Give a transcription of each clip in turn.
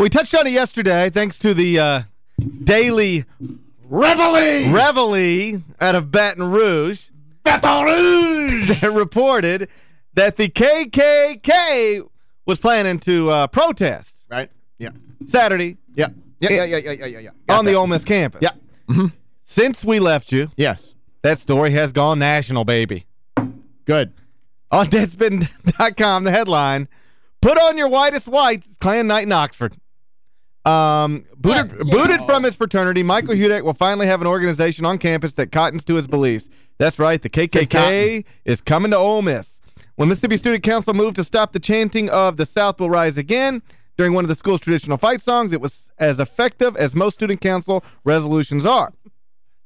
We touched on it yesterday thanks to the uh, daily Reveille! reveille out of Baton Rouge Baton Rouge! that reported that the KKK was planning to uh, protest Right? Yeah. Saturday Yeah. Yeah, yeah, yeah, yeah, yeah, yeah. yeah. Got on the. Ole Miss campus. Yeah. Mm-hmm. Since we left you, Yes. that story has gone national, baby. Good. On Deadspin.com, the headline, Put on your whitest whites, it's Klan night in Oxford. Um, booted, What? Yeah. booted from his fraternity, Michael Hudak will finally have an organization on campus that cottons to his beliefs. That's right, the KKK is coming to Ole Miss. When Mississippi Student Council moved to stop the chanting of the South will rise again during one of the school's traditional fight songs, it was as effective as most student council resolutions are.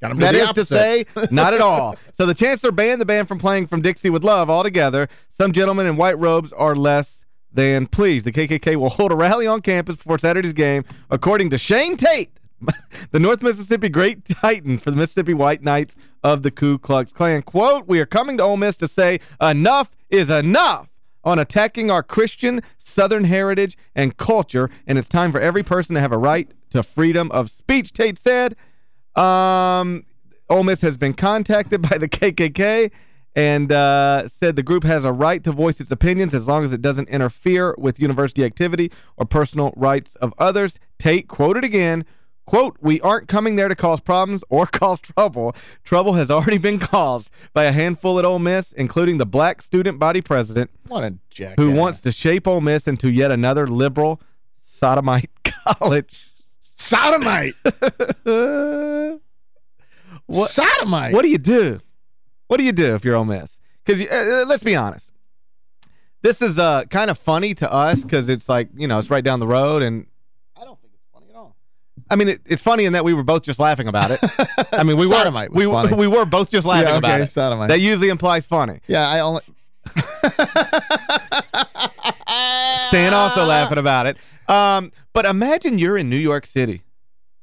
Got That the to say, not at all. So the chancellor banned the band from playing From Dixie with Love altogether. Some gentlemen in white robes are less than please, The KKK will hold a rally on campus before Saturday's game, according to Shane Tate, the North Mississippi Great Titan for the Mississippi White Knights of the Ku Klux Klan. Quote, we are coming to Ole Miss to say enough is enough on attacking our Christian Southern heritage and culture, and it's time for every person to have a right to freedom of speech, Tate said. Um, Ole Miss has been contacted by the KKK and uh, said the group has a right to voice its opinions as long as it doesn't interfere with university activity or personal rights of others. Tate quoted again, quote, we aren't coming there to cause problems or cause trouble. Trouble has already been caused by a handful at Ole Miss, including the black student body president What a jackass. who wants to shape Ole Miss into yet another liberal sodomite college. Sodomite! What- Sodomite! What do you do? What do you do if you're Ole Miss? Because uh, let's be honest. This is uh kind of funny to us because it's like, you know, it's right down the road. And, I don't think it's funny at all. I mean, it, it's funny in that we were both just laughing about it. I mean, we were we, funny. we were both just laughing yeah, about okay, it. sodomite. That usually implies funny. yeah, I only... Stan also laughing about it. Um, but imagine you're in New York City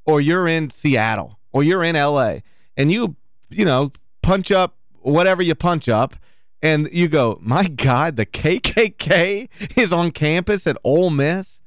or you're in Seattle or you're in L.A. and you, you know, punch up whatever you punch up and you go, my God, the KKK is on campus at Ole Miss?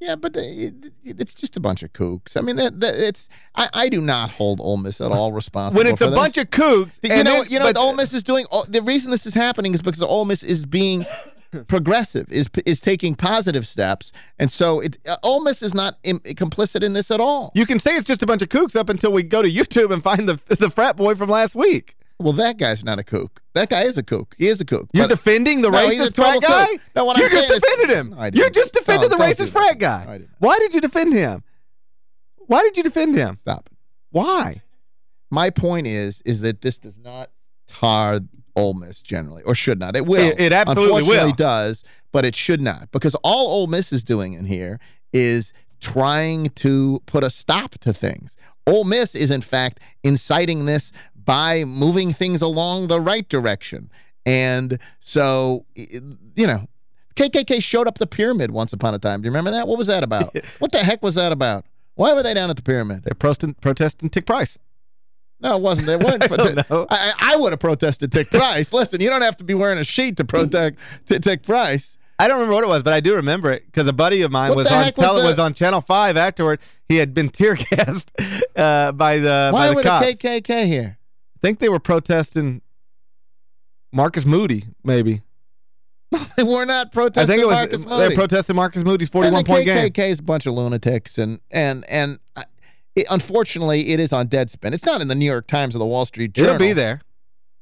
Yeah, but it, it's just a bunch of kooks. I mean, that, that it's I, I do not hold Ole Miss at all responsible When it's for a bunch of kooks. You know, then- you know but- what Ole Miss is doing? The reason this is happening is because Ole Miss is being progressive, is is taking positive steps, and so it uh, Ole Miss is not Im complicit in this at all. You can say it's just a bunch of kooks up until we go to YouTube and find the the frat boy from last week. Well, that guy's not a kook. That guy is a kook. He is a kook. You're defending the No, racist frat guy? kook. No, what you I'm just saying is- defended him. You just defended No, the racist frat guy. No, I didn't. Why did you defend him? Why did you defend him? Stop. Why? My point is, is that this does not tar Ole Miss generally, or should not. It will. It- it absolutely Unfortunately will. does, but it should not. Because all Ole Miss is doing in here is trying to put a stop to things. Ole Miss is, in fact, inciting this by moving things along the right direction. And so, you know, KKK showed up the pyramid once upon a time. Do you remember that? What was that about? what the heck was that about? Why were they down at the pyramid? They're protesting, protesting Tic Price. No, it wasn't. It wasn't. I. I, I would have protested Tic Price. Listen, you don't have to be wearing a sheet to protect T- Tic Price. I don't remember what it was, but I do remember it because a buddy of mine What was on was was on Channel 5 afterward. He had been tear gassed uh, by the Why by the were cops. the KKK here? I think they were protesting Marcus Moody, maybe. They were not protesting I think it was Marcus they Moody. protested Marcus Moody's 41 point game. KKK is a bunch of lunatics, and and and uh, it, unfortunately, it is on Deadspin. It's not in the New York Times or the Wall Street Journal. It'll be there.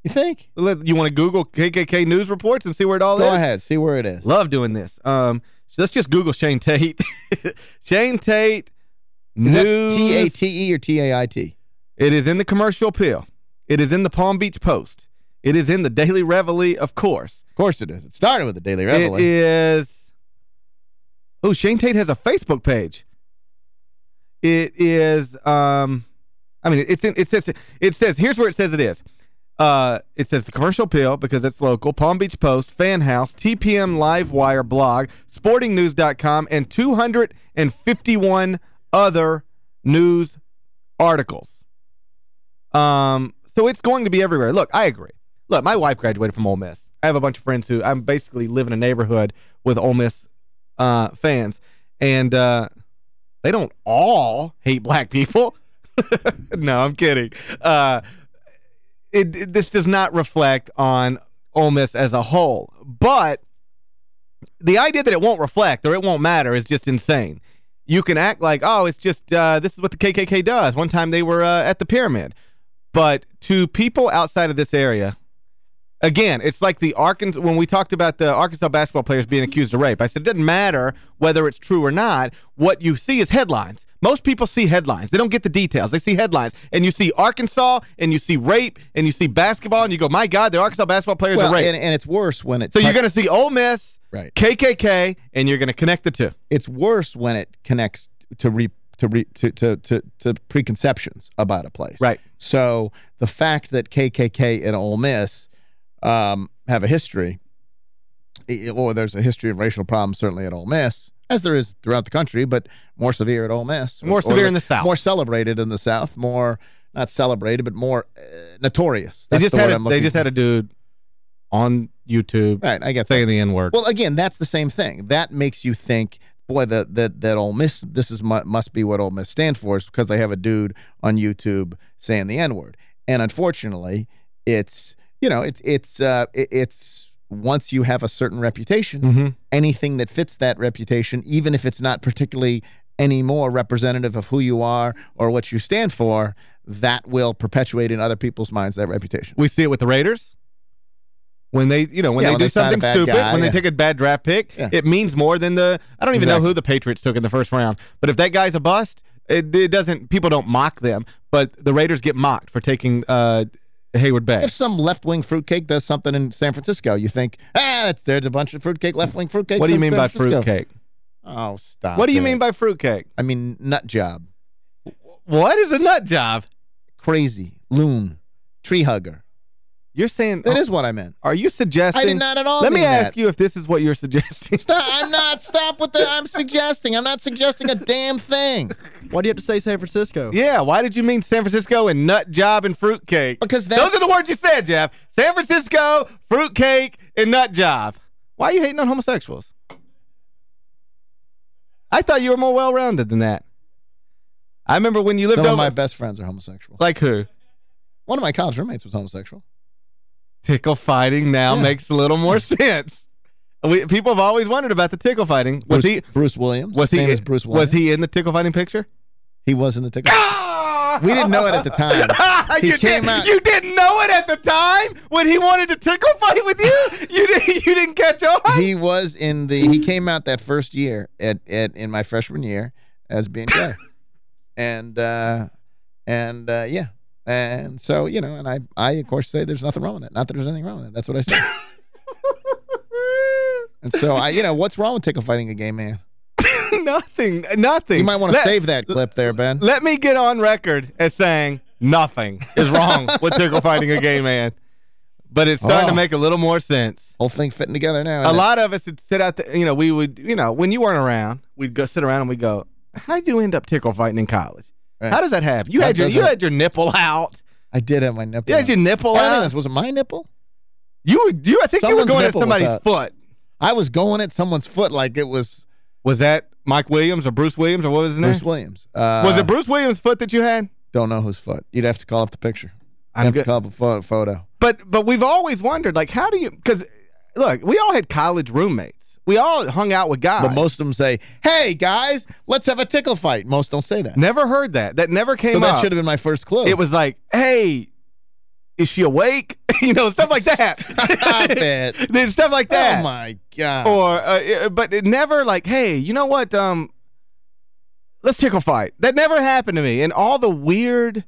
You think? You want to Google KKK news reports and see where it all Go is? Go ahead, see where it is. Love doing this. Um, let's just Google Shane Tate. Shane Tate Is news. T-A-T-E or T-A-I-T? It is in the Commercial Appeal. It is in the Palm Beach Post. It is in the Daily Reveille, of course. Of course it is. It started with the Daily Reveille. is... Oh, Shane Tate has a Facebook page. It is... um. I mean, it's in, it says it says here's where it says it is. Uh, it says the commercial appeal because it's local, Palm Beach Post, Fan House, TPM Livewire blog, sportingnews.com, and 251 other news articles. Um, so it's going to be everywhere. Look, I agree. Look, my wife graduated from Ole Miss. I have a bunch of friends who I'm basically live in a neighborhood with Ole Miss uh, fans. And uh, They don't all hate black people. no, I'm kidding. Uh, it, it, this does not reflect on Ole Miss as a whole. But the idea that it won't reflect or it won't matter is just insane. You can act like, oh, it's just, uh, this is what the KKK does. One time they were uh, at the pyramid. But to people outside of this area, again, it's like the Arkansas when we talked about the Arkansas basketball players being accused of rape. I said it doesn't matter whether it's true or not. What you see is headlines. Most people see headlines. They don't get the details. They see headlines. And you see Arkansas and you see rape and you see basketball and you go, "My god, the Arkansas basketball players well, are raped." And, and it's worse when it So you're going to see Ole Miss, right. KKK and you're going to connect the two. It's worse when it connects to re to, re, to, to, to, to preconceptions about a place. Right. So the fact that KKK and Ole Miss um, have a history, or there's a history of racial problems certainly at Ole Miss, as there is throughout the country, but more severe at Ole Miss. More severe in the South. More celebrated in the South, more, not celebrated, but more uh, notorious. They just the had a, they just for. had a dude on YouTube Right, I get that. saying the N-word. Well, again, that's the same thing. That makes you think, boy, that that that Ole Miss, this is must be what Ole Miss stand for, is because they have a dude on YouTube saying the N word. And unfortunately, it's you know, it's it's uh, it, it's once you have a certain reputation, Mhm. anything that fits that reputation, even if it's not particularly any more representative of who you are or what you stand for, that will perpetuate in other people's minds that reputation. We see it with the Raiders. When they, you know, when Yeah, they when do they something stupid, guy, when they take a bad draft pick, Yeah. it means more than the I don't even know who the Patriots took in the first round. But if that guy's a bust, it, it doesn't people don't mock them, but the Raiders get mocked for taking uh Heyward-Bey. If some left-wing fruitcake does something in San Francisco, you think, ah, there's a bunch of fruitcake, left-wing fruitcake. What do you mean by fruitcake? Oh, stop What do you it. mean by fruitcake? I mean nut job. What is a nut job? Crazy. Loon. Tree hugger. You're saying That oh, is what I meant. Are you suggesting I did not at all Let me ask that. you if this is what you're suggesting. Stop. I'm not. Stop with the I'm suggesting. I'm not suggesting a damn thing. Why do you have to say San Francisco? Yeah, why did you mean San Francisco and nut job and fruitcake? Because that's Those are the words you said, Geoff. San Francisco, fruitcake, and nut job. Why are you hating on homosexuals? I thought you were more well-rounded than that. I remember when you lived some over... of my best friends are homosexual. Like who? One of my college roommates was homosexual. Tickle fighting now Yeah. makes a little more sense. We, people have always wondered about the tickle fighting. Was Bruce, he Bruce Williams. was he Bruce Williams. was he in the tickle fighting picture? He was in the ticket. We didn't know it at the time. He you came did, out- You didn't know it at the time when he wanted to tickle fight with you. You didn't. You didn't catch on. he was in the he came out that first year at, at in my freshman year as being gay and uh and uh yeah and so you know and i i of course say there's nothing wrong with that not that there's anything wrong with it that's what i say and so i you know what's wrong with tickle fighting a gay man nothing. Nothing. you might want to save that clip there ben Let me get on record as saying nothing is wrong with tickle fighting a gay man. But it's starting to Oh. make a little more sense. whole thing fitting together now A it? lot of us would sit out there, you know, we would, you know, when you weren't around, we'd go sit around and we'd go, how'd you end up tickle fighting in college? Right. How does that happen? You How had your you that- had your nipple out. i did have my nipple You had your nipple I out. this was it my nipple You were you I think you were going at somebody's foot. i was going at someone's foot like it was Was that Mike Williams or Bruce Williams or what was his name? bruce williams uh was it Bruce Williams' foot that you had? don't know whose foot you'd have to call up the picture I'm have to call up a pho- photo But but we've always wondered like how do you cuz look, we all had college roommates. We all hung out with guys. But most of them say, hey, guys, let's have a tickle fight. Most don't say that. never heard that. That never came So that up. should have been my first clue. It was like, "Hey, is she awake?" you know, stuff like that. Stop it. Then stuff like that. Oh, my God. or uh, but it never like, "Hey, you know what? Um let's tickle fight." That never happened to me. And all the weird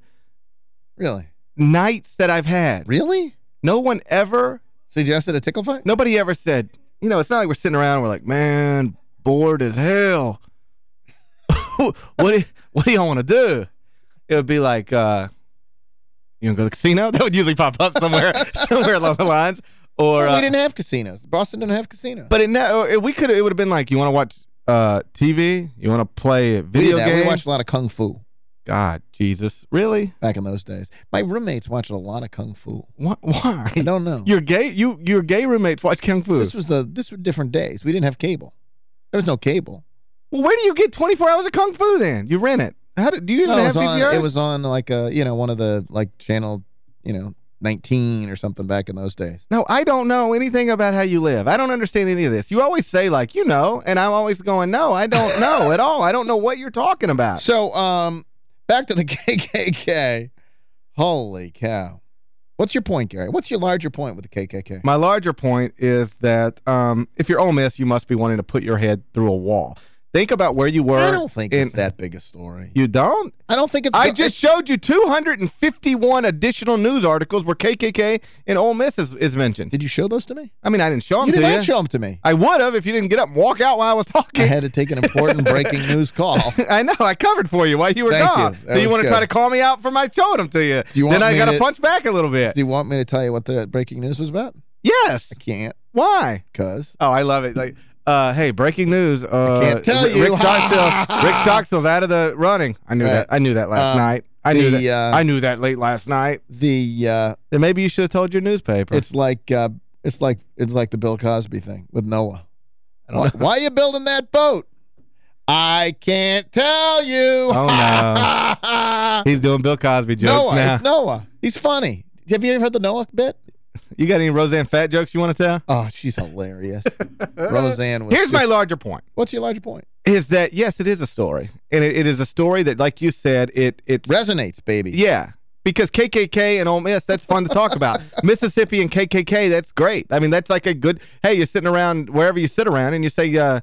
really? nights that I've had. Really? No one ever Suggested a tickle fight? nobody ever said, you know, it's not like we're sitting around and we're like, "Man, bored as hell." what do what do y'all want to do? It would be like uh you want to go to the casino? That would usually pop up somewhere somewhere along the lines or Well, we uh, didn't have casinos. Boston didn't have casinos. but it ne- we could it would have been like you want to watch uh TV, you want to play video games? we watched a lot of Kung Fu God, Jesus. Really? back in those days. My roommates watched a lot of Kung Fu. Why? why? I don't know. Your gay you your gay roommates watch Kung Fu. This was the this were different days. We didn't have cable. There was no cable. Well, where do you get 24 hours of Kung Fu then? You rent it. How do, do you even No, have on, VCR? it was on like a, you know, one of the like channel, you know, 19 or something back in those days. No, I don't know anything about how you live. I don't understand any of this. You always say, like, you know, and I'm always going, no, I don't know at all. I don't know what you're talking about. So, um, back to the KKK. Holy cow. What's your point, Gary? What's your larger point with the KKK? My larger point is that um, if you're Ole Miss, you must be wanting to put your head through a wall. Think about where you were. I don't think in, it's that big a story. You don't? I don't think it's... I just showed you 251 additional news articles where KKK and Ole Miss is, is mentioned. Did you show those to me? I mean, I didn't show them you to did you. not show them to me. I would have if you didn't get up and walk out while I was talking. I had to take an important breaking news call. I know. I covered for you while you were Thank gone. you. So you want to try to call me out for my showing them to you. Do you want then I got to to- punch back a little bit. Do you want me to tell you what the breaking news was about? Yes. I can't, Why? because... Oh, I love it. Like, uh, hey, breaking news. Uh, can't tell you. Rick. Stockstill, Rick Stockstill's out of the running. I knew Right. that. I knew that last Um, night. I knew that. uh, I knew that late last night. The, uh, Then maybe you should have told your newspaper. it's like, uh, it's like, it's like the Bill Cosby thing with Noah. I Why, why are you building that boat? I can't tell you. Oh, no. He's doing Bill Cosby jokes Noah. now. It's Noah. He's funny. Have you ever heard the Noah bit? You got any Roseanne Fat jokes you want to tell? Oh, she's hilarious. Roseanne was Here's my larger point. What's your larger point? Is that, yes, it is a story. And it, it is a story that, like you said, it it's... Resonates, baby. Yeah. Because KKK and Ole Miss, that's fun to talk about. Mississippi and KKK, that's great. I mean, that's like a good, hey, you're sitting around wherever you sit around and you say, uh,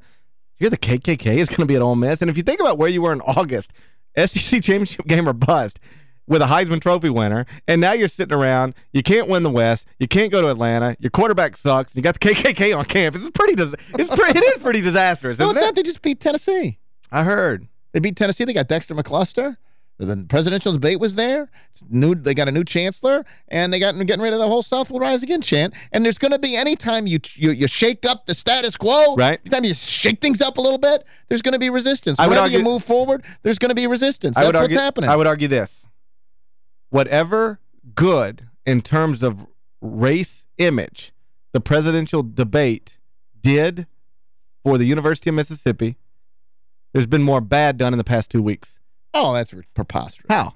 you're the KKK is going to be at Ole Miss. And if you think about where you were in August, SEC championship game or bust with a Heisman Trophy winner, and now you're sitting around, you can't win the West, you can't go to Atlanta, your quarterback sucks, you got the KKK on campus. It's pretty, it's pretty, it is pretty disastrous, No, it's it? not. They just beat Tennessee. I heard. They beat Tennessee. They got Dexter McCluster. The presidential debate was there. It's new. They got a new chancellor, and they got getting rid of the whole South will rise again chant. And there's going to be any time you, you you shake up the status quo, Right. Anytime you shake things up a little bit, there's going to be resistance. I Whenever you argue- move forward, there's going to be resistance. I That's would what's happening. I would argue this. Whatever good in terms of race image the presidential debate did for the University of Mississippi, there's been more bad done in the past two weeks. oh, that's preposterous. How?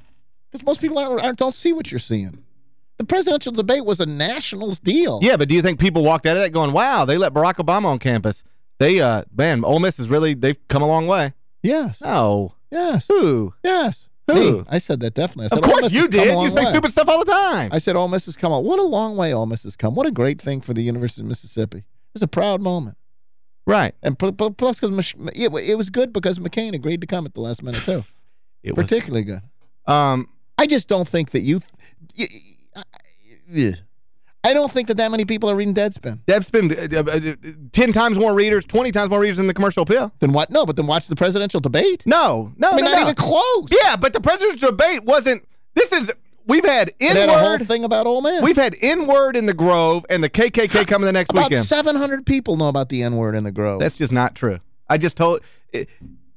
Because most people aren't, don't see what you're seeing. The presidential debate was a nationals deal. Yeah, but do you think people walked out of that going, wow, they let Barack Obama on campus? They, uh, man, Ole Miss is really, they've come a long way. Yes. Oh. Yes. Who? Yes. Who? Me. I said that definitely. Said, Of course you has come a did. You say way. stupid stuff all the time. I said Ole Miss has come on. What a long way Ole Miss has come. What a great thing for the University of Mississippi. It's a proud moment. right. And pl pl plus, because it, was good because McCain agreed to come at the last minute, too. It was, Particularly good. um, I just don't think that you... y- y- y- I don't think that that many people are reading Deadspin. that's uh, uh, uh, 10 times more readers, 20 times more readers than the commercial appeal. Then what? No, but then watch the presidential debate. No, no, I mean, no, not no. even close. Yeah, but the presidential debate wasn't. This is. We've had a whole N-word. thing about Ole Miss. We've had N-word in the Grove and the KKK coming the next About weekend. 700 people know about the N-word in the Grove. That's just not true. I just told. it-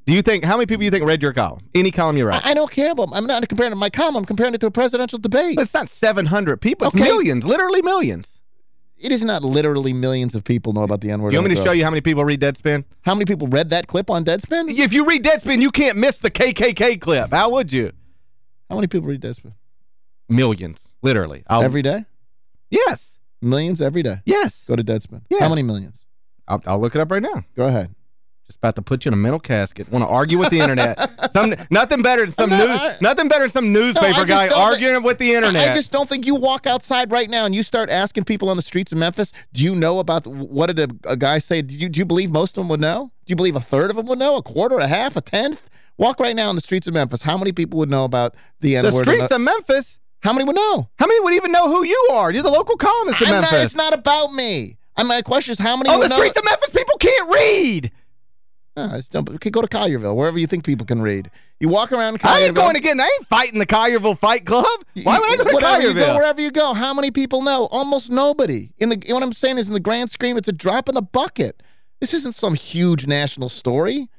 Do you think, how many people do you think read your column? Any column you write? I, I don't care about I'm not comparing it to my column. I'm comparing it to a presidential debate. But it's not 700 people. It's Okay. millions, literally millions. It is not literally millions of people know about the N-word. You want me to show you how many people read Deadspin? How many people read that clip on Deadspin? If you read Deadspin, you can't miss the KKK clip. How would you? How many people read Deadspin? Millions, literally. I'll, Every day? Yes. Millions every day. Yes. Go to Deadspin. Yeah. How many millions? I'll, I'll look it up right now. Go ahead. Just about to put you in a mental casket. Want to argue with the internet. some Nothing better than some not- news. I- nothing better than some newspaper just guy arguing with the internet. I just don't think you walk outside right now and you start asking people on the streets of Memphis, do you know about, what did a, a guy say? Do you, do you believe most of them would know? Do you believe a third of them would know? A quarter, a half, a tenth? Walk right now on the streets of Memphis. How many people would know about the the N-word? and streets of Memphis. How many would know? How many would even know who you are? You're the local columnist in I'm not, Memphis. it's not about me. And my question is, how many oh, the know? streets of Memphis people can't read. It's dumb. Okay, go to Collierville, wherever you think people can read. You walk around Collierville. I ain't going to get. I ain't fighting the Collierville Fight Club. Why would I go to wherever you go, wherever you go, how many people know? Almost nobody. In the what I'm saying is in the grand scheme, it's a drop in the bucket. This isn't some huge national story.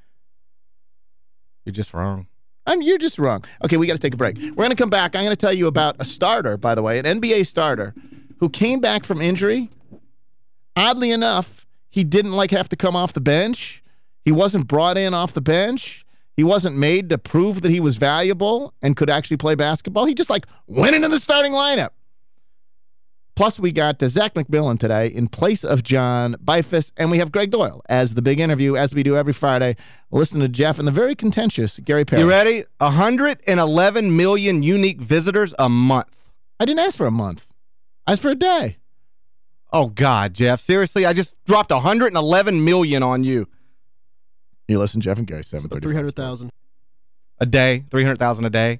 You're just wrong. I'm, you're just wrong. Okay, we got to take a break. We're going to come back. I'm going to tell you about a starter, by the way, an NBA starter who came back from injury. Oddly enough, he didn't like have to come off the bench. He wasn't brought in off the bench. He wasn't made to prove that he was valuable and could actually play basketball. He just like went into the starting lineup. Plus, we got uh, Zach McMillan today in place of John Bifus, and we have Gregg Doyel as the big interview, as we do every Friday. Listen to Geoff and the very contentious Gary Parrish. You ready? 111 million unique visitors a month. I didn't ask for a month. I asked for a day. Oh, God, Geoff. Seriously, I just dropped 111 million on you. You listen, Geoff and Gary, 730. 300,000. A day, 300,000 a day.